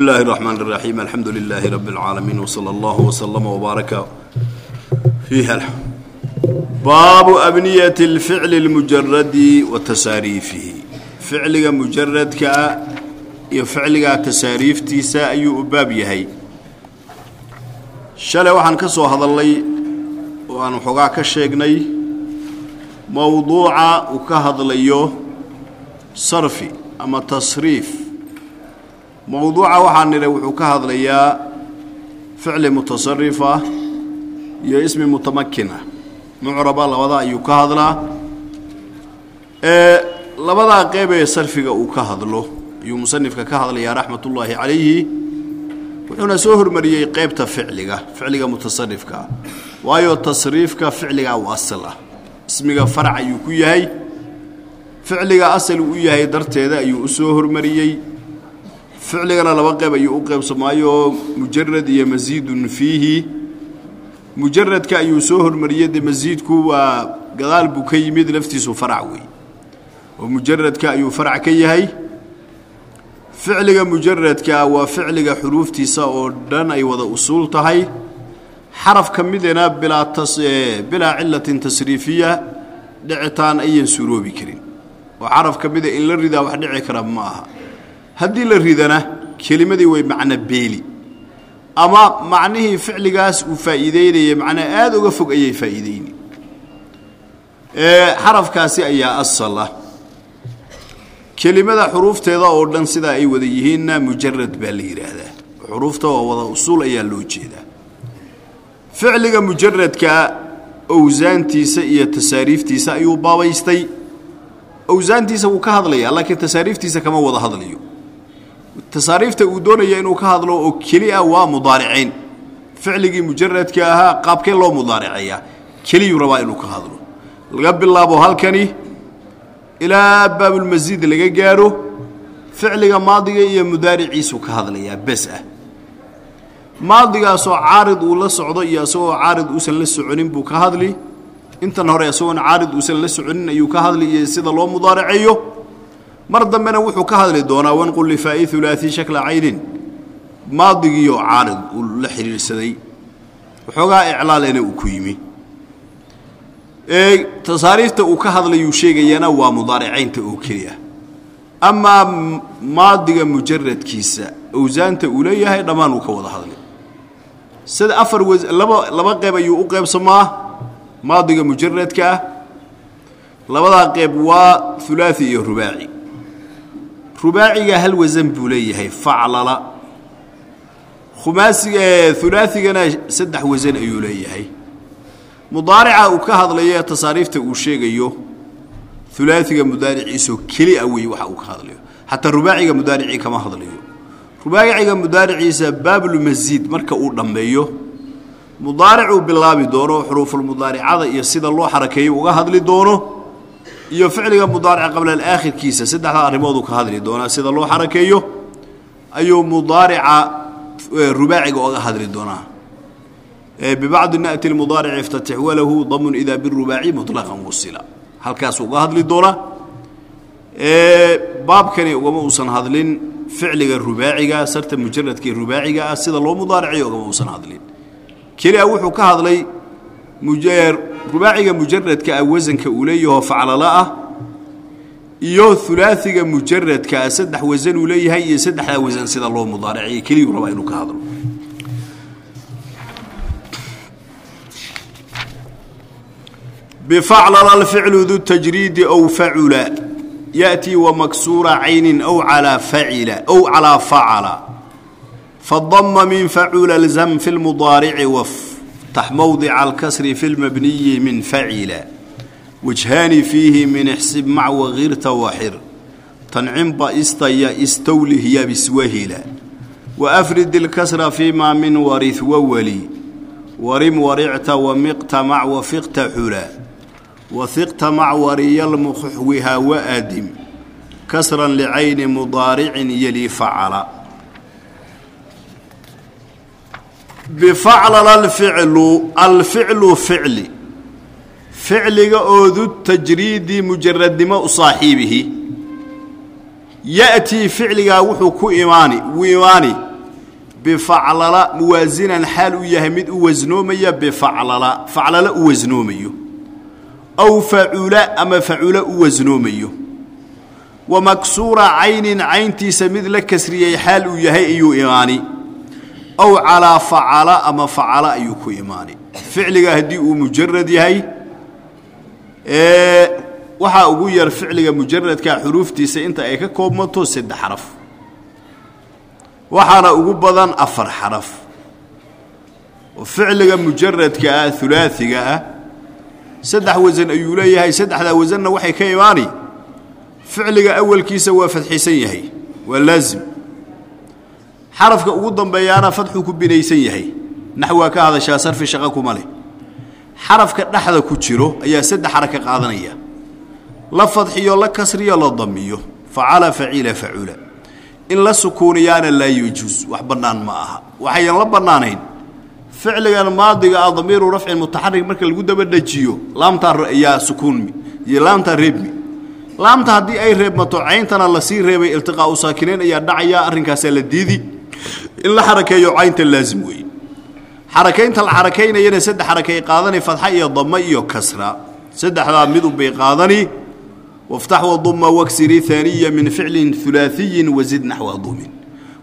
bismillahi raxmaan raxiim alxamdu lilaahi rabi lcaalamiin wsala allahu waslama wbaaraka fiiha baabu abniyati lficli lmujaradi wa tasaariifihi. Ficliga mujaradkaa iyo ficligaa tasaariiftiisa ayuu u baab yahay. Shalay waxaan ka soo hadalnay oo aan waxoogaa ka sheegnay mowduuca uu ka hadlayo sarfi ama tasriif mowduuca waxaa nidha wuxuu ka hadlayaa ficli mutasarifa iyo ismi mutamakin ah mucraba labada ayuu ka hadlaa. Labadaa qeyb ee sarfiga uu ka hadlo ayuu musanifka ka hadlayaa raxmatullaahi calayhi wuxuuna soo hormariyey qeybta ficliga ficliga mutasarifkaa waayo tasriifka ficligaa u asal ah. Ismiga farac ayuu ku yahay. Ficliga asal uu yahay darteeda ayuu u soo hormariyey ficligana laba qeyb ayuu u qeybsamaayo mujarad iyo masiidun fiihi. Mujaradka ayuu soo hormariyey de masiidku waa gadaal buu ka yimid laftiisu farac wey oo mujaradka ayuu farac ka yahay. Ficliga mujaradka waa ficliga xuruuftiisa oo dhan ay wada usuul tahay. Xaraf ka midana bilaa bilaa cilatin tasriifiya dhicitaan ayan suroobi karin. Oo xaraf ka mida in la ridaa wax dhici kara ma aha haddii la ridana kelimadii way macno beeli. Ama macnihii ficligaas uu faa'iideynaya macnaa aada uga fog ayay faa'iideyni xarafkaasi ayaa asal ah. Kelimada xuruufteeda oo dhan sidaa ay wada yihiinna mujarad baa la yidhaahdaa xuruufta oo wada usuul ayaa loo jeedaa. Ficliga mujaradka owsaantiisa iyo tasaariiftiisa ayuu baabaystay. Owsaantiisa wuu ka hadlayaa laakiin tasaariiftiisa kama wada hadlayo tasaariifta uu doonaya inuu ka hadlo oo keli ah waa mudaaricayn ficligii mujaradka ahaa qaabkee loo mudaariceeyaa keliyuu rabaa inuu ka hadlo. Laga bilaabo halkani ilaa baabulmasiid laga gaaro ficliga maadiga iyo mudaariciisuu ka hadlayaa bes ah. Maadigaasoo caarid uu la socdo iyo isagoo caarid uusan la soconin buu ka hadli. Intan hore isagoona caarid uusan la soconin ayuu ka hadli iyo sida loo mudaaraceeyo mar dambena wuxuu ka hadli doonaa wanqul lifaa'i ulaai shakla caynin. Maadigiioo caarid uu la xidhiirsaday waxoogaa iclaalena uu ku yimi. Tasaariifta uu ka hadlayuu sheegayana waa mudaaricaynta oo keliya. Amaa maadiga mujaradkiisa owsaanta uu leeyahay dhammaan uu ka wada hadlay sida afar laba laba qeyb ayuu u qeybsamaa maadiga mujaradka labadaa qeyb waa ulaai iyo rubaaci rubaaciga hal wasan buu leeyahay faclala. Khumaasiga ulaaigana saddex wasan ayuu leeyahay. Mudaarica uu ka hadlayo tasaariifta uu sheegayo ulaaiga mudaariciisoo keli a wey waxa uu ka hadlayo. Xataa rubaaciga mudaaricii kama hadlayo. Rubaaciga mudaariciisa baabulmasiid marka uu dhammeeyo mudaaricuu bilaabi doono xuruufulmudaaricada iyo sida loo xarakeeyo uga hadli doono iyo ficliga mudaarica qabla alaakhirkiisa. Saddexdaa arrimooduu ka hadli doonaa sida loo xarakeeyo ayuu mudaarica rubaaciga oga hadli doonaa. Bibacdi na'ti mudaaric iftatix walahu damun idaa birubaaci muطlaqan wasila halkaasuu uga hadli doonaa. Baabkani ugama uusan hadlin ficliga rubaaciga sarta mujaradka rubaaciga ah sida loo mudaaraciyo ugama uusan hadlin. Kelia wuxuu ka hadlay rubaaciga mujaradka a ah, wasanka uu leeyahoo faclala ah iyo ulaaiga mujaradka a ah, saddex wasan uu leeyahay iyo saddexdaa wasan sida loo mudaaraciyo keliyuu rabaa inuu ka hadlo. Bfaclala ficlu du tajriidi ow facula yaatii wamaksuura caynin ow calaa facila ow calaa facala fadama min facula lzam fi lmudaarici waftax mowdica alkasri fi اlmabniyi min facila wajhaani fiihi min ixsib mac wagirta waxir tancimba istaya istowlih yabiswahila waafrid اlkasra fiima min warih wawali warim waricta wamiqta mac wafiqta xula wahiqta mac wariyalmuxwiha waadim kasran licayni mudaaricin yeli facala bifaclala alficlu alficlu ficli ficliga oo du tajriidi mujaradnimo u saaxiibihi ya'tii ficligaa wuxuu ku imaani wuu imaani bifaclala muwaasinan xaal uu yahay mid u wasnoomaya bifaclala faclala u wasnoomayo aw facula ama facula u wasnoomayo wa maksuura caynin cayntiisa mid la kasriyey xaal uu yahay ayuu imaani aw calaa facala ama facala ayuu ku imaani. Ficliga haddii uu mujarad yahay waxaa ugu yar ficliga mujaradka xuruuftiisa inta ay ka koobmato saddex xaraf. Waxaana ugu badan afar xaraf. Oo ficliga mujaradka ah ulaaiga ah saddex wasan ayuu leeyahay saddexdaa wasanna waxay ka imaani. Ficliga waa fadxisan yahay xarafka ugu dambeeyaana fadxuu ku binaysan yahay. Naxwaa ka hadashaa sarfi shaqo kuma leh. Xarafka dhexda ku jiro ayaa saddex xaraka qaadanaya. La fadxiyo la kasriyo la damiyo. Facala faciila facula in la sukuuniyaana laa yajuus wax bannaan ma aha. Waxayan la bannaanayn. Ficligan maadiga ah damiiru rafcin mutaxarik marka lagu daba dhajiyo laamtaa ayaa sukuunmi iyo laamtaa reebmi laamta haddii ay reebmato cayntana la sii reebay iltiqaau saakinayn ayaa dhacaya arrinkaasaa la diidi in la xarakeeyo caynta laazim weeye xarakaynta la xarakaynayana saddex xarakay qaadani fadxa iyo dama iyo kasra. Saddexdaa midunbay qaadani. Waftax waduma waksiri aaniya min ficlin ulaaiyin wazid naxwa dumin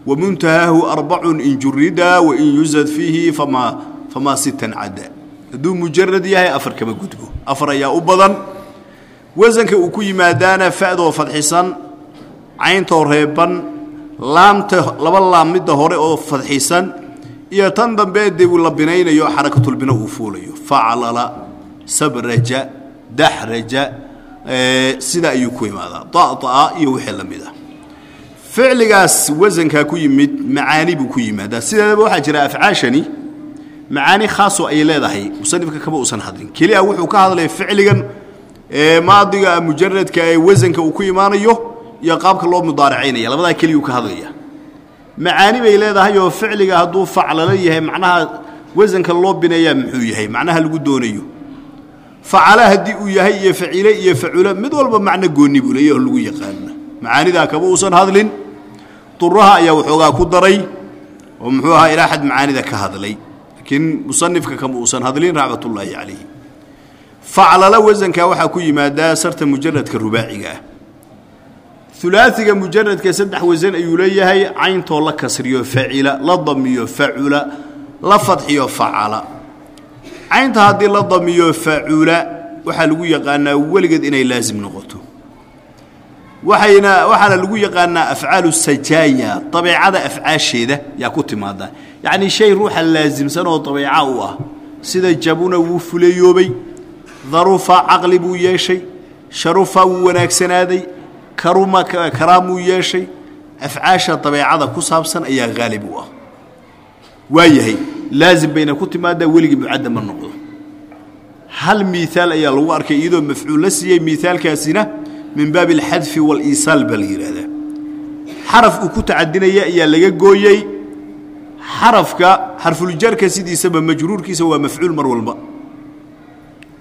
wamuntahaahu arbacun in jurida wain yuzad fiihi famaa sitan cada hadduu mujarad yahay afar kama gudbo. Afar ayaa u badan. Wasanka uu ku yimaadaana fa'doo fadxisan cayntoo reeban laamta laba laam midda hore oo fadxisan iyo tan dambe dee uu la binaynayo xarakatulbina uu fuulayo. Faclala sabraja daxraja sidaa ayuu ku imaadaa. Da'da'a iyo wixii la mid ah. Ficligaas wasankaa ku yimid macaani buu ku yimaadaa. Sideedaba waxaa jira afcaashani macaani khaasoo ay leedahay. Musanifka kama uusan hadlin. Keliya wuxuu ka hadlaya ficligan maadiga mujaradka ee wasanka uu ku imaanayo iyo qaabka loo mudaaracaynaya labadaa keliyuu ka hadlaya macaani bay leedahay oo ficliga hadduu faclalo yahay macnaha wasanka loo bineeyaa muxuu yahay macnaha lagu doonayo. Facala haddii uu yahay iyo facile iyo facula mid walba macno goonni buu leeyaho lagu yaqaana macaanidaa kama uusan hadlin duraha ayaa waxoogaa ku daray oo muxuu ahaa ilaa xad macaanida ka hadlay. Laakiin musanifka kama uusan hadlin raxmatullaahi calayh faclala wasankaa waxaa ku yimaadaa sarta mujaradka rubaaciga ah ulaaiga mujaradka saddex wasan ayuu leeyahay cayntoo la kasriyo facila la damiyo facula la fadxiyo facala. Caynta haddii la damiyo facula waxaa lagu yaqaanaa weligeed inay laasim noqoto. Waxayna waxaana lagu yaqaanaa afcaalu sajaaya dabeecada afcaasheeda yaa ku timaada yacnii shay ruuxa laasimsan oo dabeeca u ah sida jabuna wuu fuleeyoobay darufa caqli buu yeeshay sharufa wuu wanaagsanaaday karuma karaamuu yeeshay afcaasha dabeecada ku saabsan ayaa haalib u ah. Waayahay laazim bayna ku timaadaa weligii mucadda ma noqdo. Hal miiaal ayaa lagu arkay iyadoo mafcuul la siiyey miaalkaasina min baabi alxadfi waaliisaal baa la yidhaahdaa. Xaraf uu ku tacadinaya ayaa laga gooyey. Xarafka xarfuljarka sidiisaba majruurkiisa waa mafcuul mar walba.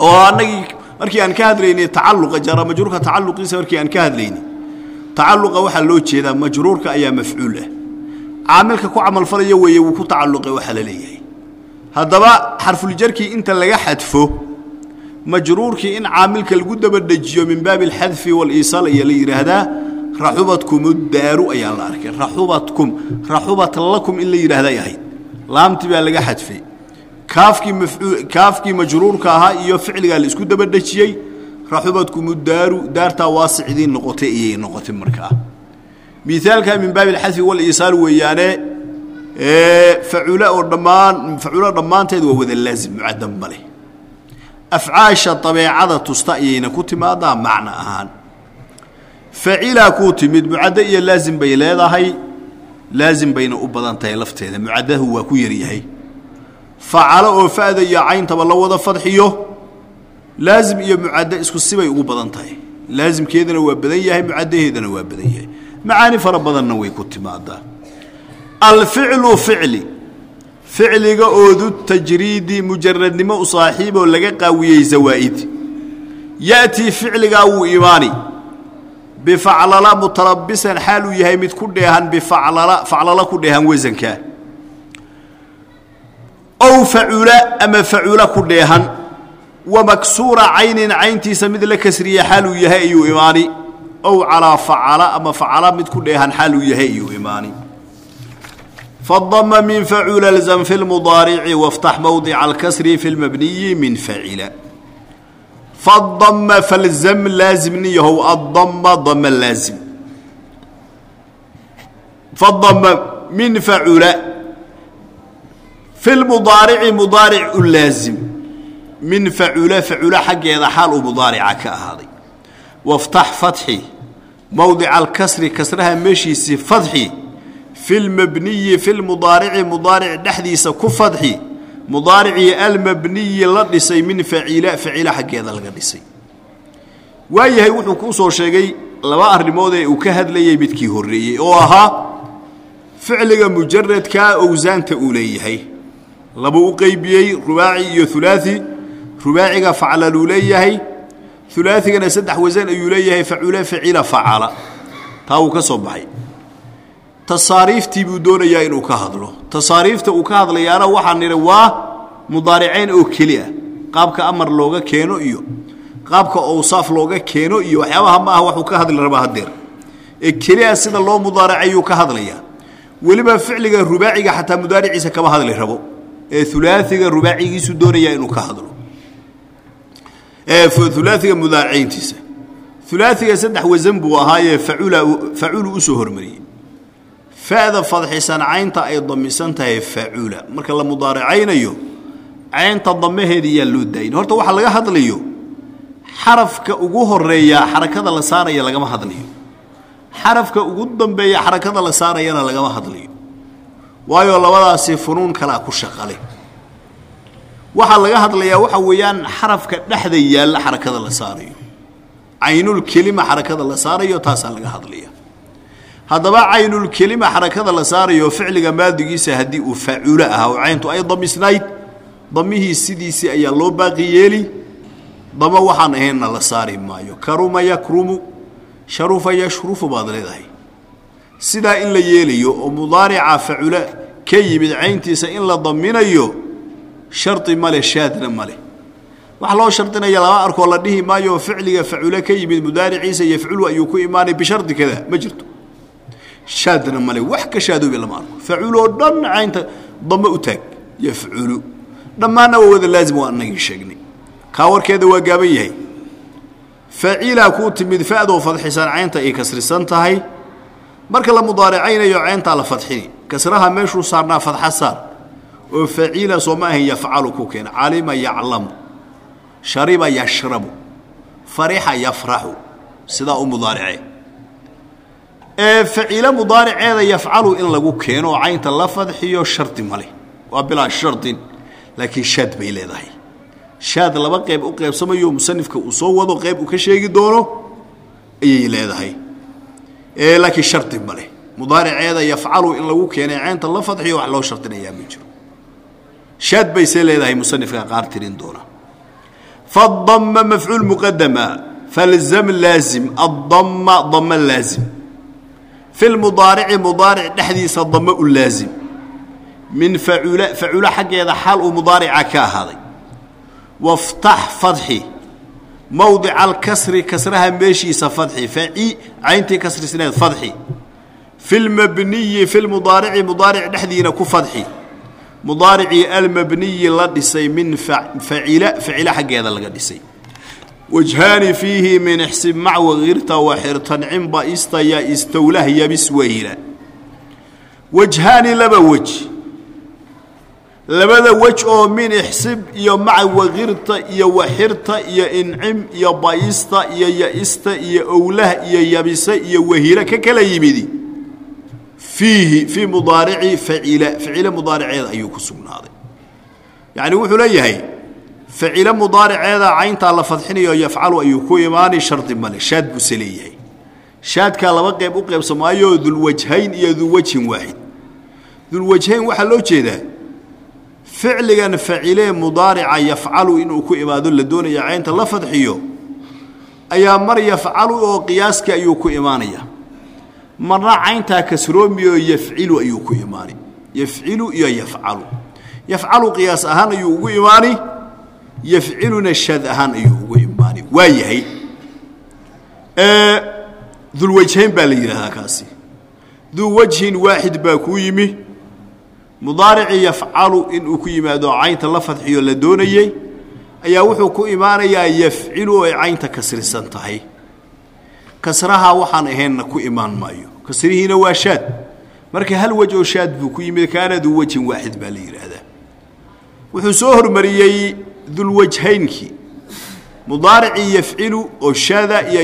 Oo annagii markii aan ka hadlaynay tacaluqa jara majruurka tacaluqiisa markii aan ka hadlaynay tacaluqa waxaa loo jeedaa majruurka ayaa mafcuul ah. Caamilka ku camalfalaya weeye wuu ku tacalluqay waxaa la leeyahay. Haddaba xarfuljarkii inta laga xadfo majruurkii in caamilka lagu dabadhejiyo min baabi alxadfi waaliisaal ayaa la yidhaahdaa raxubadkum daaru ayaa la arkay. Raxubatkum raxubat lakum in la yidhaahday ahayd laamtii baa laga xadfay kaafkii majruurka ahaa iyo ficligaa la isku dabadhejiyey raxubadkum daaru daartaa waasicidiin noqotay ayay noqotay markaa miaalka min baabi alxadfi waliisaal weeyaane facula oo dhammaan faculo dhammaanteed waa wada laazim mucadam male afcaasha dabeecada tusta ayayna ku timaadaa macno ahaan. Facilaa kuu timid mucaddo iyo laazim bay leedahay laazim bayna u badan tahay lafteeda mucadahu waa ku yaryahay facalo oo fa'da iyo cayntaba la wada fadxiyo. Laazim iyo mucaddo isku sibay ugu badan tahay. Laazimkeedana waa badan yahay mucadaheedana waa badan yahay. Macaani fara badanna way ku timaadaa alficlu ficli. Ficliga oodu tajriidi mujaradnimo u saaxiiboo laga qaawiyey zawaa'id. Ya'tii ficligaa wuu imaani. Bifaclala mutalabisan xaal uu yahay mid ku dheehan bifaclala faclala ku dheehan wasankaa ow facula ama facula ku dheehan wa maksuura caynin cayntiisa mid la kasriya xaaluu yahay ayuu imaani ow calaa facala ama facala mid ku dheehan xaaluu yahay ayuu imaani. Fadama min facula lzam fi lmudaarici waftax mowdica alkasri fi lmabniyi min facila fadama falzam laazimniyahow addama dama laazim. Fadama min facula fi lmudaarici mudaaric u laazim min facula facula xaggeeda xaal uu mudaarica ka ahaaday waftax fatxi mowdica alkasri kasraha meeshiisii fadxi fi lmabniyi fi lmudaarici mudaaric dhexdiisa ku fadxi mudaaricii almabniyi la dhisay min facila facila xaggeeda laga dhisay waayahay wuxuu kuu soo sheegay laba arrimood ee uu ka hadlayay midkii horreeyey oo ahaa ficliga mujaradkaa owsaanta uu leeyahay labuu u qeybiyey rubaaci iyo ulaai rubaaciga faclaluu leeyahay. Ulaaigana saddex wasan ayuu leeyahay facula facila facala. Taa wuu ka soo baxay. Tasaariiftii buu doonayaa inuu ka hadlo. Tasaariifta uu ka hadlayaana waxaa nidhi waa mudaariceyn oo keli ah. Qaabka amar looga keeno iyo qaabka owsaaf looga keeno iyo waxyaabaha ma ah waxuu ka hadli rabaa hadeer ee keliah sida loo mudaaracayuu ka hadlayaa. Weliba ficliga rubaaciga xataa mudaariciisa kama hadli rabo ee ulaaiga rubaacigiisu doonayaa inuu ka hadlo. Ulaaiga mudaaracayntiisa ulaaiga saddex wasan buu ahaayee faculu u soo hormariyey. Fa'da fadxisan caynta ay damisan tahay facula. Marka la mudaaracaynayo caynta damaheeda yaa loo daayin horta waxaa laga hadlayo xarafka ugu horeeyaa xarakada la saaraya lagama hadlayo. Xarafka ugu dambeeya xarakada la saarayana lagama hadlayo waayo labadaasi funuun kalaa ku shaqale waxaa laga hadlayaa waxa weeyaan xarafka dhexda yaalla xarakada la saarayo. Caynulkelima xarakada la saarayo taasaa laga hadlaya haddaba caynulkelima xarakada la saarayo ficliga maadigiisa haddii uu faculo ahaa oo cayntu ay damisnayd damihii sidiisii ayaa loo baaqi yeeli damo waxaan ahaynna la saari maayo. Karuma yakrumu sharufa yashrufu baad leedahay sidaa in la yeelayo oo mudaarica facula ka yimid cayntiisa in la daminayo shardi male shaadna male wax loo shardinaya lama arkoo la dhihi maayo ficliga facula ka yimid mudaariciisa yafculu ayuu ku imaanay bishardi kada ma jirto. Shaadna male wax ka shaadoobi lama arko. Faculoo dhan caynta damo u taag yafculu dhammaanna waa wada laazim waa anagii sheegnay. Kaa warkeeda waa gaaban yahay. Facila kuu timid fa'doo fadxisan caynta ay kasrisan tahay marka la mudaaracaynayo cayntaa la fadxini kasraha meeshuu saarnaa fadxa saar. Oo faciila soo ma ahayn yafcalu ku keena. Calima yaclamu. Shariba yashrabu. Farixa yafraxu. Sidaa u mudaaricee ee faciilo mudaariceeda yafcalu in lagu keeno oo caynta la fadxiyo shardi male waa bilaa shardin laakiin shaad bay leedahay. Shaad laba qayb u qaybsamayo musanifka uu soo wado qayb uu ka sheegi doono ayay leedahay laakiin shardi male mudaariceeda yafcalu in lagu keenay caynta la fadxiyo wax loo shardinayaa ma jiro. Shaad baysee leedahay musanifka qaar tirin doona. Fadama mafcuul muqadama falzam laazim addama dama laazim. Fi lmudaarici mudaaric dhexdiisa dama u laazim. Min facula facula xaggeeda xaal uu mudaarica ka ahaaday. Waftax fadxi mowdica alkasri kasraha meeshiisa fadxi faci cayntii kasrisneed fadxi. Fi lmabniyi fi lmudaarici mudaaric dhexdiina ku fadxi. Mudaaricii almabniyi la dhisay min facila facila xaggeeda laga dhisay. Wajhaani fiihi min ixsib mac wakirta waxirtancin baista ya istowlah yabis wahila wajhaani laba wej labada wej oo min ixsib iyo maca wakirta iyo waxirta iyo incim iyo baista iyo yaista iyo owlah iyo yabise iyo wahila ka kala yimidi. Fiihi fii mudaarici facila facila mudaariceeda ayuu ku sugnaaday. Yacni wuxuu leeyahay facilo mudaariceeda cayntaa la fadxinayo yafcalu ayuu ku imaanay shardi male shaad buuse leeyahay. Shaadkaa laba qeyb u qeybsamaayo dulwajhayn iyo dulwajhin waaxid dulwajhayn waxaa loo jeedaa ficligan facilee mudaarica yafcalu inuu ku imaado la doonaya caynta la fadxiyo ayaa mar yafcalu oo qiyaaska ayuu ku imaanaya. Marna cayntaa kasroomiyo yafcilu ayuu ku imaanay yafcilu iyo yafcalu. Yafcalu qiyaas ahaan ayuu ugu imaani yafciluna shaad ahaan ayuu ugu imaani. Waa yahay. Dulwajhayn baa la yidhaahdaa kaasi. Duu waaxid baa kuu yimi mudaaricii yafcalu inuu ku yimaado caynta la fadxiyo la doonayey ayaa wuxuu ku imaanayaa yafcilu ay caynta kasrisan tahay. Kasraha waxaan ahaynna ku imaan maayo. Kasrihiina waa shaad. Marka hal wej oo shaad buu ku yimid kaana duu wajhin waaxid baa la yidhaahdaa. Wuxuu soo hormariyey dulwajhaynkii mudaaricii yafcilu oo shaada iyo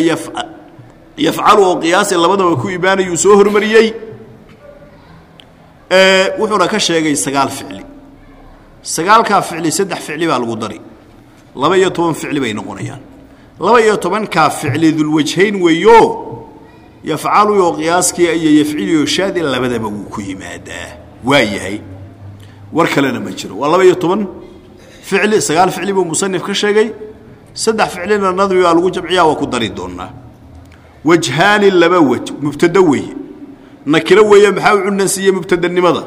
yafcalu oo qiyaasi labadaba ku imaanayuu soo hormariyey wuxuuna ka sheegay sagaal ficli. Sagaalkaa ficli saddex ficli baa lagu dari. Laba iyo toban ficli bay noqonayaan. Laba iyo tobankaa ficli dulwajhayn weeyo yafcalu oo qiyaaskii iyo yafcili oo shaadi labadaba wuu ku yimaadaa. Waa yahay. War kalena ma jiro. Waa laba iyo toban ficli sagaal ficli buu musanif ka sheegay. Saddex ficlina nadmi baa lagu jamciyaa waa ku dari doonaa wajhaani laba wej mubtado weeye nakiro weeye maxaa u cunansiiye mubtadanimada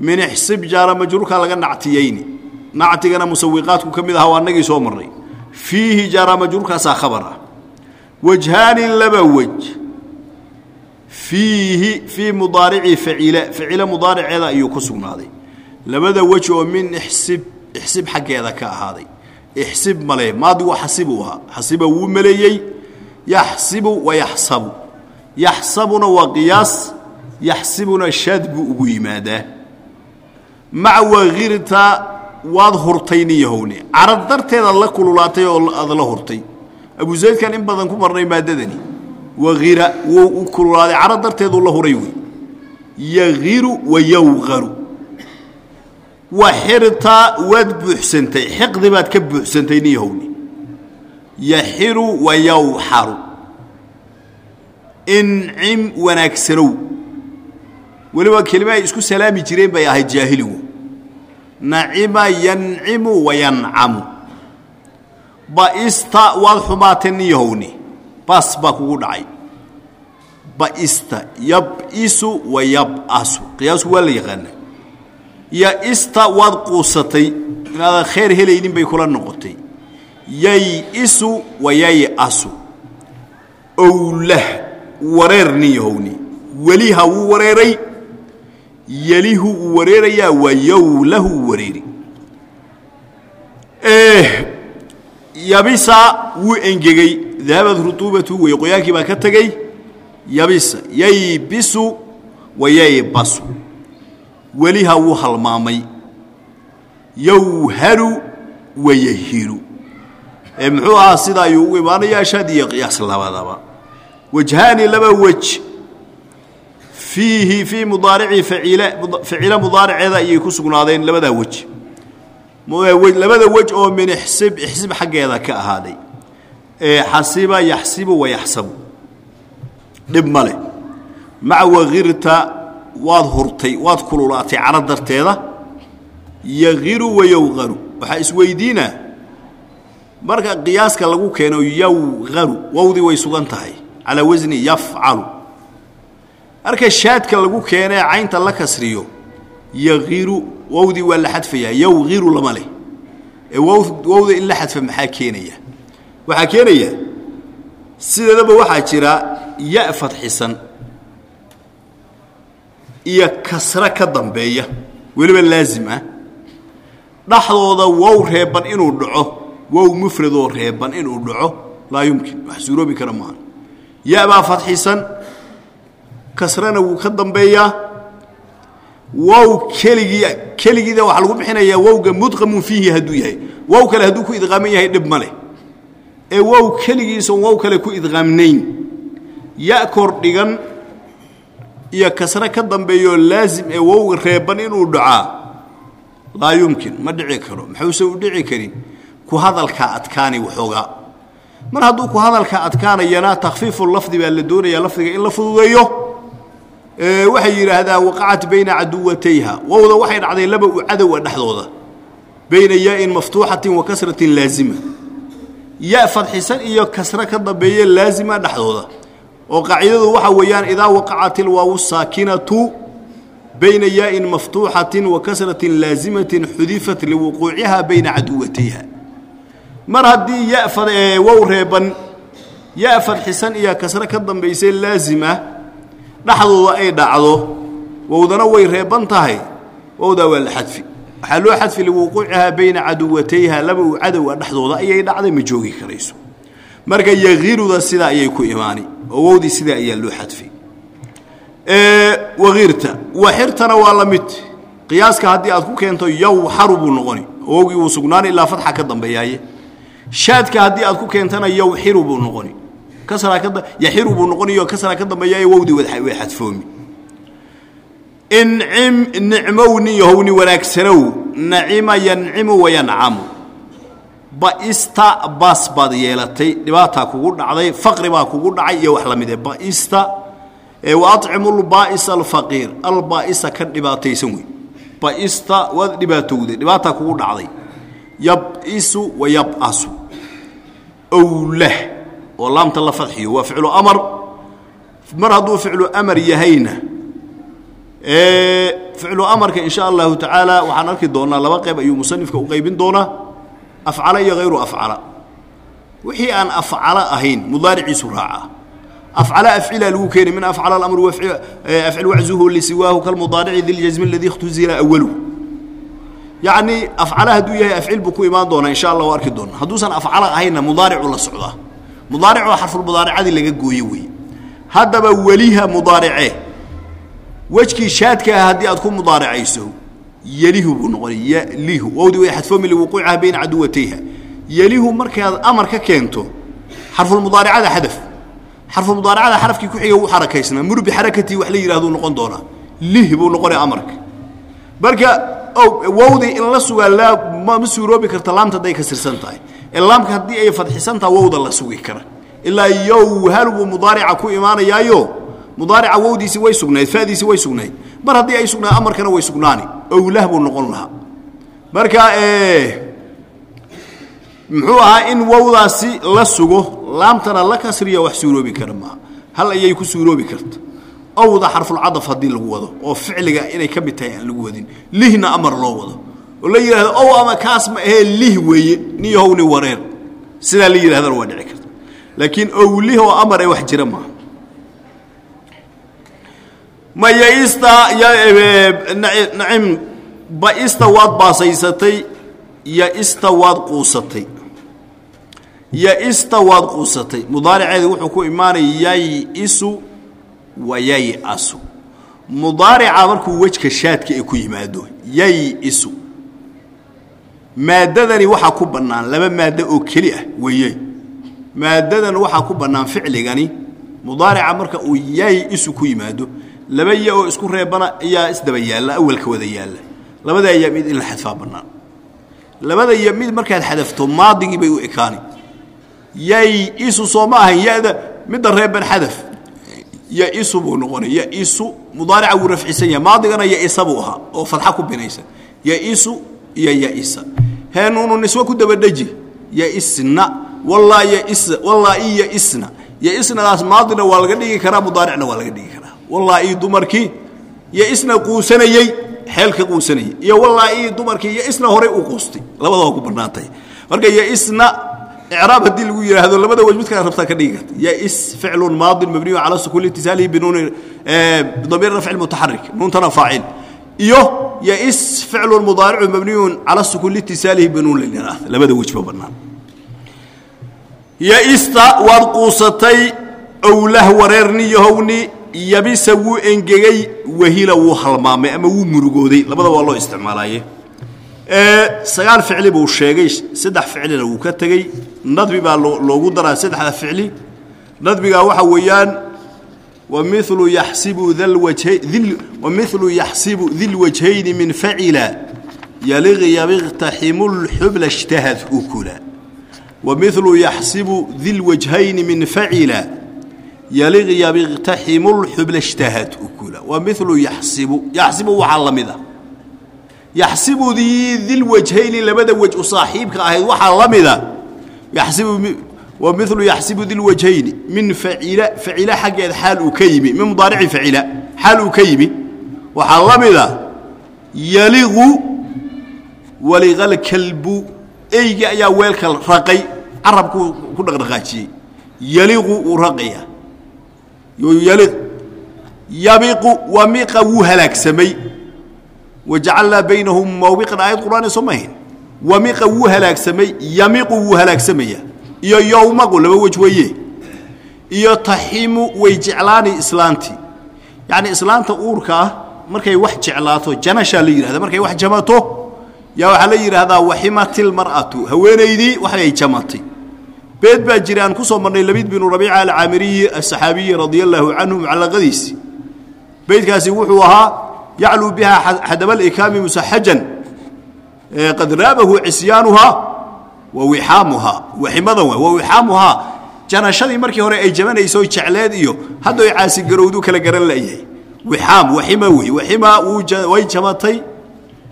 min ixsib jaara majruurka laga nactiyeyni. Nactigana musawiqaadku ka mid aha waa anagii soo marray. Fiihi jaara majruurkaasaa khabar ah wajhaani laba wej fiihi fii mudaarici facila facila mudaariceeda ayuu ku sugnaaday. Labada wej oo min ixsib ixsib xaggeeda ka ahaaday. Ixsib male maadigu xasibu ahaa. Xasiba wuu maleeyey yaxsibu wa yaxsabu. Yaxsabuna waa qiyaas yaxsibuna shaad buu ugu yimaadaa. Maca wakhirta waad hurtay niyahowne carad darteedaad la kululaatay oo aad la hurtay. Abu zaydkan in badan ku marnay maaddadani wakhira wuu u kululaaday. Carad darteeduu la huray wey. Yakhiru wa yawqaru wa xirta waad buuxsantay. Xiqdi baad ka buuxsantay niyahowne yaxiru wa yawxaru incim wanaagsanow weliba kelima ay isku salaami jireen bay ahayd jaahiligu. Nacima yancimu wa yancamu. Ba'ista waad xumaatay niyahowni baas baa kugu dhacay. Ba'ista yab-isu wa yab-asu qiyaasku waa la yaqaana ya-ista waad quusatay inaadan khayr helaynin bay kula noqotay. Yay-isu wa yay-asu owlah wareer niyahowni weliha wuu wareeray yelihu uu wareerayaa waa yowlahu wareeri. Yabisa wuu engegey. Dahabad rutuubatu wey qoyaankii baa ka tegey. Yabisa yaybisu wa yaybasu weliha wuu halmaamay. Yowhalu wa yahilu muxuu ahaa sida ayuu ugu imaanayaa shaad iyo qiyaas labadaba. Wajhaani laba wej fiihi fii mudaarici facila mudaariceeda ayay ku sugnaadeen labadaa wej labada wej oo min ixsib ixsib xaggeeda ka ahaaday. Ee xasiba yaxsibu wa yaxsabu. Dhib ma leh. Maca wakhirta waad hurtay waad kululaatay caro darteeda yakhiru wa yowqaru waxaa isweydiina marka qiyaaska lagu keeno yowqaru wowdii way sugan tahay. Calaa wasni yafcalu marka shaadka lagu keenee caynta la kasriyo yakiru wowdii waa la xadfayaa yowhiru lama leh. Ee wowda in la xadfa maxaa keenaya? Waxaa keenaya sideedaba waxaa jira ya fadxisan iyo kasre ka dambeeya. Weliba laazim ah. Dhaxdooda wow reeban inuu dhaco wow mufradoo reeban inuu dhaco laa yumkin wax suuroobi kara maaha ya baa fadxisan kasrana wuu ka dambeeyaa wow keligii keligiida waxaa lagu bixinayaa wowga mudqamun fiihi hadduu yahay. Wow kale hadduu ku idqaaman yahay dhib ma leh. Ee wow keligiisan wow kale ku idqaamnayn. Ya kor dhigan iyo kasre ka dambeeyoo laazim ee wow reeban inuu dhacaa laa yumkin ma dhici karo. Maxuuse u dhici karin ku hadalkaa adkaani waxoogaa mar hadduu ku hadalka adkaanayana takfiifu lafdi baa la doonayaa lafdiga in la fududeeyo waxay yidhaahdaan waqacat bayna caduwatayha. Wowda waxay dhacday laba u cadowa dhexdooda. Bayna ya-in maftuuxatin wa kasratin laazima. Fadxisan iyo kasre ka dambeeye laazima dhexdooda. Oo qaacidadu waxa weeyaan idaa waqacat ilwaawu saakinatu bayna yaa'in maftuuxatin wa kasratin laazimatin xudifat liwuquucihaa bayna caduwatayha. Mar haddii ya wow reeban ya fadxisan iyo kasre ka dambaysay laazima dhexdooda ay dhacdo. Wowdana way reeban tahay. Wowdaa waa la xadfi. Waxaa loo xadfi liwuquucihaa bayna caduwatayha. Laba u cadowa dhexdooda ayay dhacday ma joogi karayso. Marka yakiiruda sidaa ayay ku imaani oo wowdii sidaa ayaa loo xadfi. Wakiirta waxirtana waa la mid. Qiyaaska haddii aad ku keento yowxaru buu noqoni. Wowgii wuu sugnaani ilaa fatxa ka dambeeyaaye. Shaadka haddii aad ku keentana yowxiru buu noqoni yaxiru buu noqoniyo kasraa ka dambeeyaaye wowdii way xadfoomi. Incim nicmowni yahowni wanaagsanow nacima yancimu wayancamu. Ba'ista baas baad yeelatay dhibaataa kugu dhacday faqri baa kugu dhacay iyo wax la mid e ba'ista waacim lbaa'isa alfaqiir albaa'isa ka dhibaataysan wey. Ba'ista waad dhibaatowday dhibaataa kugu dhacday. Yab-isu wa yab-asu owlah oo laamta la fadxiyo waa ficlu amar. Mar hadduu ficlu amar yahayna ficlu amarka in allahu tacaala waxaan arki doonaa laba qayb ayuu musanifka u qaybin doonaa. Afcala iyo hayru afcala. Wixii aan afcalo ahayn mudaariciisu raaca. Afcala afcila lagu keeni min afcala alamru afcil waczuhu lisiwaahu kalmudaarici diljasmi aladii ikhtuzila awaluhu yacnii afcala hadduu yahay afcil buu ku imaan doonaa insha allah o arki doonaa. Hadduusan afcala ahaynna mudaaricu la socdaa mudaaricoo xarfulmudaaricadii laga gooye wey. Haddaba weliha mudaaricee wejkii shaadka ah haddii aad ku mudaaracayso yelihu buu noqonay ylihu wowdii way xadfoomi liwuquuciha bayna caduwatayha yelihu markaad amar ka keento xarfulmudaaricada xadaf. Xarfulmudaaracada xarafkii ku xiga wuu xarakaysnaa. Mur bixarakatii wax la yidhahduu noqon doonaa. Lih buu noqonaya amarka. Marka wowdii in la sugaa laa ma suuroobi karta laamta hadday kasirsan tahay laamka haddii ay fadxisan taha wowda la sugi kara. Ilaa yowhalu buu mudaarica ku imaanayaayo? Mudaarica wowdiisi way sugnayd fadiisi way sugnayd. Mar haddii ay sugnaa amarkana way sugnaani. Owlah buu noqon lahaa. Marka muxuu ahaa in wowdaasi la sugo laamtana la kasriya wax suuroobi kara maaha hal ayay ku suuroobi karta. Owda xarfulcadaf haddii lagu wado oo ficliga inay ka mid tahay aan lagu wadin. Lihna amar loo wado oo la yidhahdo ow ama kaas ma ahee lih weeye niyahow ni wareer sidaa la yidhahdana waa dhici karta. Laakiin owlih oo amar ee wax jira maaha. Ma yaista nacim baista waad baasaysatay yaista waad quusatay. Yaista waad quusatay. Mudaariceedi wuxuu ku imaanaya yay-isu wa yay-asu mudaarica markuu wejka shaadka ee ku yimaado yay-isu maaddadani waxaa ku bannaan laba maaddo oo keli ah weeye. Maaddadan waxaa ku bannaan ficligani mudaarica marka uu yay-isu ku yimaado. Laba ya oo isku reebana ayaa isdaba yaalla awalka wada yaalla. Labadaa ya mid in la xadfaa bannaan. Labada ya mid markaad xadafto maadigii bay u ekaani. Yay isu soo ma ahan ya-da midda reeban xadaf. Ya-isu buu noqonay ya-isu mudaarica wuu rafcisan yahay maadigana ya-isa buu ahaa oo fadxa ku binaysa. Ya-isu iyo ya-isa heenuunu niswe ku dabadheji ya-isna wallaa yais wallaa i ya-isna ya-isnadaas maadina waa laga dhigi karaa mudaaricna waa laga dhigi karaa. Wallaa ii dumarkii iyo isna quusanayey xeelka quusanayey. Iyo wallaa ii dumarkii iyo isna horey u quustay. Labada waa ku bannaantahay marka iyo isna icraab haddii lagu yidhaahdo labada wej midkaa rabtaa ka dhigi karta. Yais ficlun maadin mabniyu calaa sukuuni itisaalihi binuuni bidamiir rafci mutaxarik nuuntana faacil iyo yais ficlun mudaaricu mabniyun calaa sukuuni itisaalihi binuun lilinaah labada wej ba bannaan yaista waad quusatay owlah wareerniyahowni yabisa wuu engegey wahila wuu halmaamay ama wuu murugooday. Labada waa loo isticmaalaye sagaal ficli buu sheegay saddex ficlina wuu ka tegey nadbi baa loogu daraa saddexda ficli. Nadbigaa waxa weeyaan wamilu yaxsibu wamilu dilwajhayni min facila yaliqyabiktaximu lxubla ishtahad ukula. Wamilu yaxsibu dilwajhayni min facila yaliqyabiktaximu lxubla ishtahad ukula. Wa milu yaxsibu yaxsibu waxaa la mid a yaxsibudii dilwajhayni labada wej u saaxiibka ahayd waxaa la mida. Yaxsibu wa milu yaxsibu dilwajhayni min facila facila xaggeed xaal uu ka yimi min mudaarici facila xaal uu ka yimi waxaa la mida yaliqu waliqalkalbu eyga ayaa weelka raqay carabkuu ku dhaqdhaqaajiyey yaliqu wuu raqaya yaliq yabiqu wamiqa wuu halaagsamay wajacalnaa baynahum mawbiqan aayad qur'aani soo maahayn wamiqa wuu halaagsamay yamiqu wuu halaagsamaya iyo yowmaqu laba wej weeye iyo taximu way jeclaani islaantii yacni islaanta uurka ah markay wax jeclaato janashaa la yidhahda markay wax jamato yaa waxaa la yidhaahdaa waximatilmar'atu haweenaydii waxay jamatay. Beed baa jira ku soo marnay labiid binu rabiica alcaamiriyi asaxaabiyi radia allaahu canhu mucallaqadiisi beydkaasi wuxuu ahaa yacluu bihaa xadabalikaami musaxajan qad raabahu cisyaanuhaa wa wixaamuhaa waximadan wa wixaamuhaa janashadii markii hore ay jamanayso jecleed iyo hadday caasigarowdu kala garan layahay wixaam waxima wey waxima way jamatay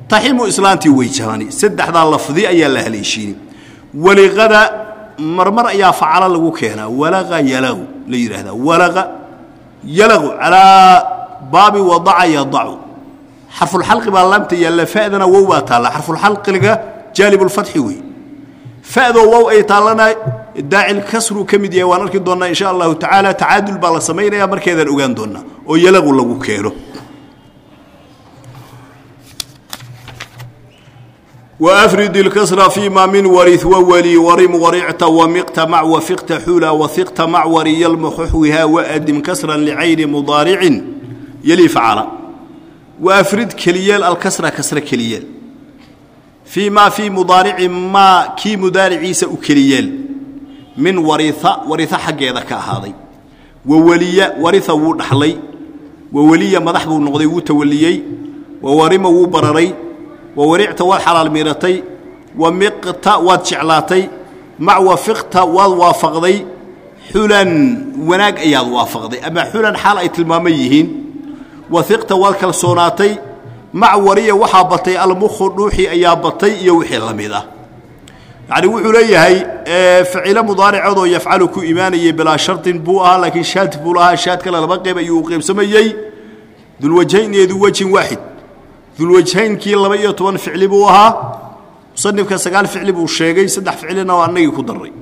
taximu islaantii way jamani saddexdaa lafdi ayaa la haleeshiini. Waliqada marmar ayaa facalo lagu keenaa. Walaqa yalaqu la yidhaahdaa walaqa yalaqu calaa baabi wadaca yadacu. Xarfulxalqi baa laamta yaalla fa'dana wow baa taalla xarfulxalqiga jaalibulfatxi wey fa'doo wow ay taallana daacil kasruu ka mid yahay waan arki doonnaa insha allahu tacaala tacaadul baa la samaynaya markeedaan ogaan doonnaa oo yalaqu lagu keeno وأفرد الكسر فيما من ورث وولي ورم ورعت ومقت مع وفقت حولا وثقت مع وري يلمححها وأدم كسرا لعين مضارع يلي فعل وأفرد fii maa fii mudaarici maa kii mudaariciisa u keliyeel. Min waria waria xaggeeda ka ahaaday. Waweliya waria wuu dhaxlay. Waweliya madax buu noqday wuu tawaliyey wawarima wuu bararay. Wawaricta waad xalaal miiratay. Wamiqta waad jeclaatay. Mac wafiqta waad waafaqday. Xulan wanaag ayaad waafaqday. Ama xulan xaal ay tilmaamo yihiin. Waiqta waad kalsoonaatay mac wariya waxaa batay almukhu dhuuxii ayaa batay iyo wixii la mid ah. Yacni wuxuu leeyahay ficilo mudaaricoodoo yafcalu ku imaanayay bilaa shardin buu ahaa laakiin shaad buu lahaa shaad kale laba qeyb ayuu qeybsamayey dulwajhayn iyo duwajhin waaxid. Dulwajhaynkii laba iyo toban ficli buu ahaa. Musanifka sagaal ficli buu sheegay saddex ficlina oo annagii ku darray.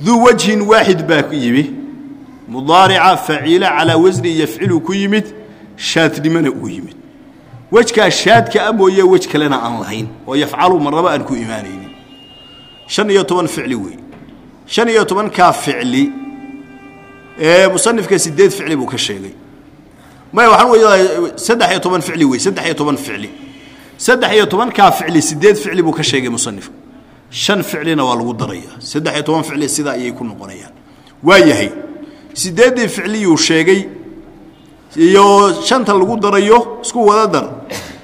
Duu wajhin waaxid baa yimi. Mudaarica faciila calaa wasni yafcilu ku yimid shaadnimona uu yimid wejkaa shaadka a mooye wej kalena aan lahayn oo yafcalu marnaba aan ku imaanaynin. Shan iyo toban ficli weeye shan iyo tobankaa ficli ee musanifka sideed ficli buu ka sheegay. Maya waxaan weydaa saddex iyo toban ficli wey saddex iyo toban ficli. Saddex iyo tobankaa ficli sideed ficli buu ka sheegay musanifku. Shan ficlina waa lagu darayaa saddex iyo toban ficli sidaa ayay ku noqonayaan. Waa yahay sideeddii ficliyuu sheegay iyo shanta lagu darayo isku wada dar.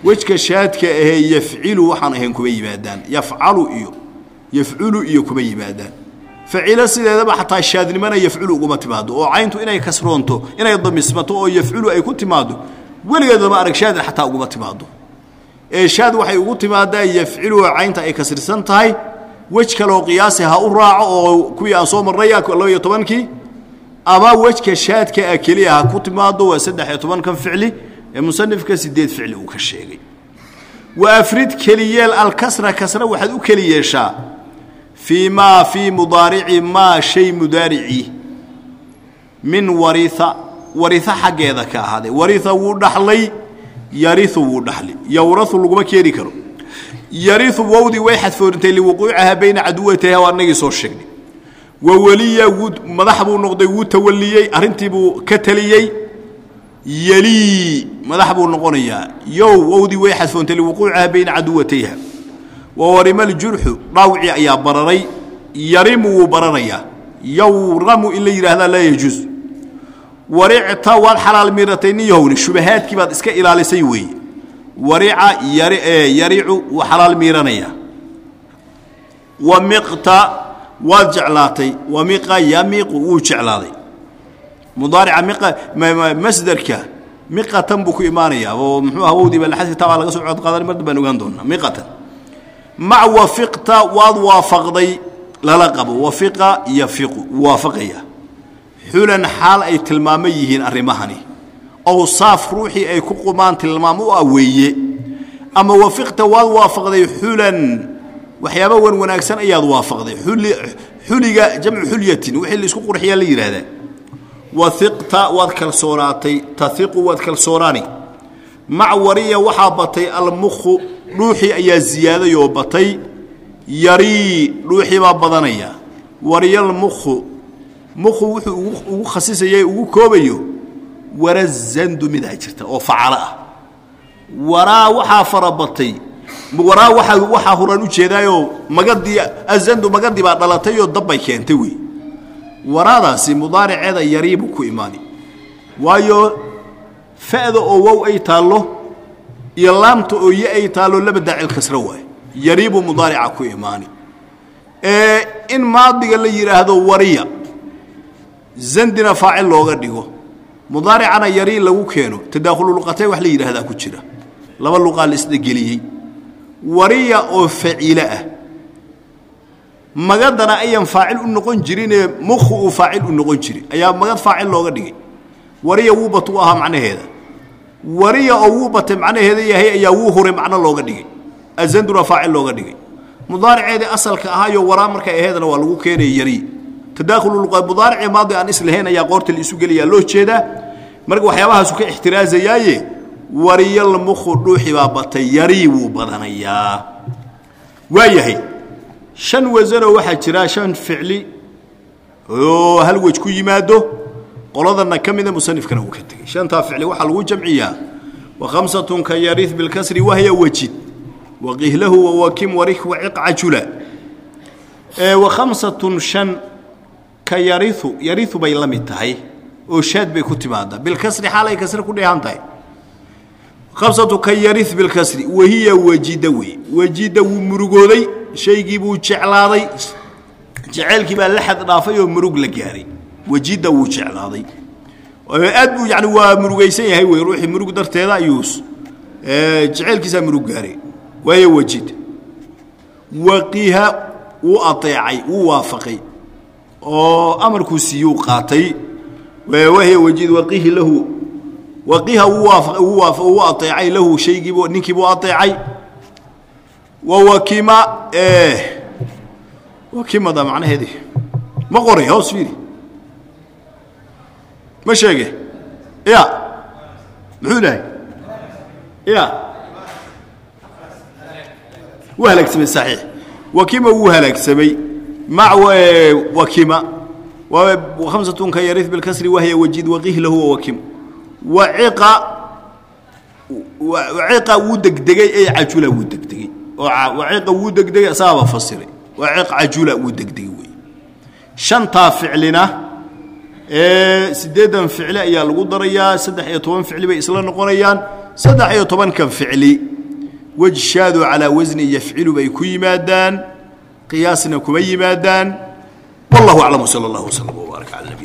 Wejka shaadka ahee yafcilu waxaan ahayn kuma yimaadaan. Yafcalu iyo yafculu iyo kuma yimaadaan. Facilo sideedaba xataa shaadnimana yafculu uguma timaado oo cayntu inay kasroonto inay damismato oo yafculu ay ku timaado weligeedama arag shaadin xataa uguma timaado ee shaad waxay ugu timaadaa yafcilu oo caynta ay kasrisan tahay. Wej kaleoo qiyaasi ha u raaco oo kuwii aan soo marnay laba iyo tobankii ama wejka shaadka keliya ha ku timaado waa saddex iyo tobankan ficli ee musanifka sideed ficli uu ka sheegay wa afrid keliyeel alkasra kasra waxaad u keli yeeshaa fii maa fii mudaarici maa shay mudaaricii min waria waria xaggeeda ka ahaaday waria wuu dhaxlay yariu wuu dhaxli yowrau laguma keeni karo yariu wowdii way xadfoorintay liwuquucaha bayna caduwatayha waa anagii soo sheegnay waweliya madax buu noqday wuu tawaliyey arrintii buu ka taliyey. Yelii madax buu noqonayaa. Yow wowdii way xadfoontay liwuquucaha bayna caduwatayha. Wawarima ljurxu dhaawicii ayaa bararay. Yarimu wuu baranayaa yowramu in la yidhaahdaa laa yajuus waricta waad xalaal miiratay nin yahowni shubahaadkii baad iska ilaalisay weeye warica yaricu wuu xalaal miiranayaa wamiqta waad jeclaatay wamiqa yamiqu wuu jeclaaday. Mudaarica masderka miqatan buu ku imaanayaa. Oo muxuu ah wowdii baa laga soo cod qaadan mar dambaan ogaan doonaa miqatan mac wafiqta waad waafaqday lala qabo. Wafiqa yafiqu waafaqaya. Xulan xaal ay tilmaamo yihiin arrimahani. Awsaaf ruuxii ay ku qumaan tilmaam u ah weeye. Ama wafiqta waad waafaqday xulan waxyaaba wan wanaagsan ayaad waafaqday. Xuliga jamcu xulyatin wixii la isku qurxiyaa la yidhaahdaa waiqta waad kalsoonaatay taiqu waad kalsoonaani mac wariya waxaa batay almukhu dhuuxii ayaa ziyaaday oo batay. Yarii dhuuxii baa badanaya. Wariyalmukhu mukhu wuxuu ugu khasisaya ugu koobayo. Warazandu midaa jirta oo facalo ah. Waraa waxaa farabatay waraa waa waxaa horaan u jeedaayoo magadii azandu magadii baa dhalatay oo dabbay keentay wey. Waraadaasi mudaariceeda yariibuu ku imaani. Waayo fa'da oo wow ay taallo iyo laamta oo ye ay taallo laba daacil kasro waayo yariibuu mudaarica ku imaani. Ee in maadiga la yidhaahdo wariya zandina faacil looga dhigo. Mudaaricana yarii lagu keeno. Tadaakhulu luqatay wax la yidhaahdaa ku jira. Laba luqaa la isdhegeliyey wariya oo faciilo ah. Magadana ayan faacil u noqon jirinee mukhu uu faacil u noqon jirin ayaa magad faacil looga dhigay. Wariya wuu bat u ahaa macnaheeda. Wariya oo wuu batay macnaheeda yahay ayaa wuu huray macno looga dhigay. Azanduna faacil looga dhigay. Mudaariceedii asalka ahaayo waraa markay aheedna waa lagu keenaya yari. Mudaaricii maadi aan islahayn ayaa qoorta la isu gelayaa. Loo jeedaa marka waxyaabahaasu ka ixtiraazayaaye wariyal mukhu dhuuxi baa batay yarii wuu badanayaa. Waa yahay shan wasanoo waxaa jira shan ficli oo hal wej ku yimaado qoladana ka mida musanifkana uu ka tegey shantaa ficli waxaa lagu jamciyaa. Wa khamsatun ka yariih bilkasri wahya wajid. Waqihlahu wawakim warih waciq cajula. Wa khamsatun shan ka yariu yariu bay la mid tahay oo shaad bay ku timaadaa bilkasri xaalay kasre ku dheehan tahay khamsatu ka yari bilkasri wahiya wajida wey wajida wuu murugooday shaygii buu jeclaaday. Jeceylkii baa la xad dhaafay oo murug la gaaray. Wajida wuu jeclaaday. Aad buu yani waa murugaysan yahay wey ruuxii murug darteeda ayuu jeceylkiisaa murug gaaray. Wahiya wajida waqiha wuu aeecay wuu waafaqay. Oo amarkuu siiyuu qaatay. Wahiya wajid waqihi lahu waqiha wuu aeecay lahu shaygiibu ninkiibuu aeecay wawakima wakimada macnaheedii ma qoray hoos fiiri. Ma sheege. Ya muxuu dhahay ya wuu halaagsamay saxiix. Wakima wuu halaagsamay mac wakima. Khamsatun ka yari bilkasri wahya wajid waqih lahu wawakim waciqa wuu degdegay ee cajula wuu degdegey oo waciqa wuu degdegay asaaba fasiray. Waciq cajula wuu degdegay wey. Shantaa ficlina ee siddeedan ficli ayaa lagu darayaa saddex iyo toban ficli bay isla noqonayaan. Saddex iyo tobankan ficli wejshaadu calaa wasni yafcilu bay ku yimaadaan qiyaasna kuma yimaadaan. Wallahu aclam sala allah wslam wbaarak nabiyina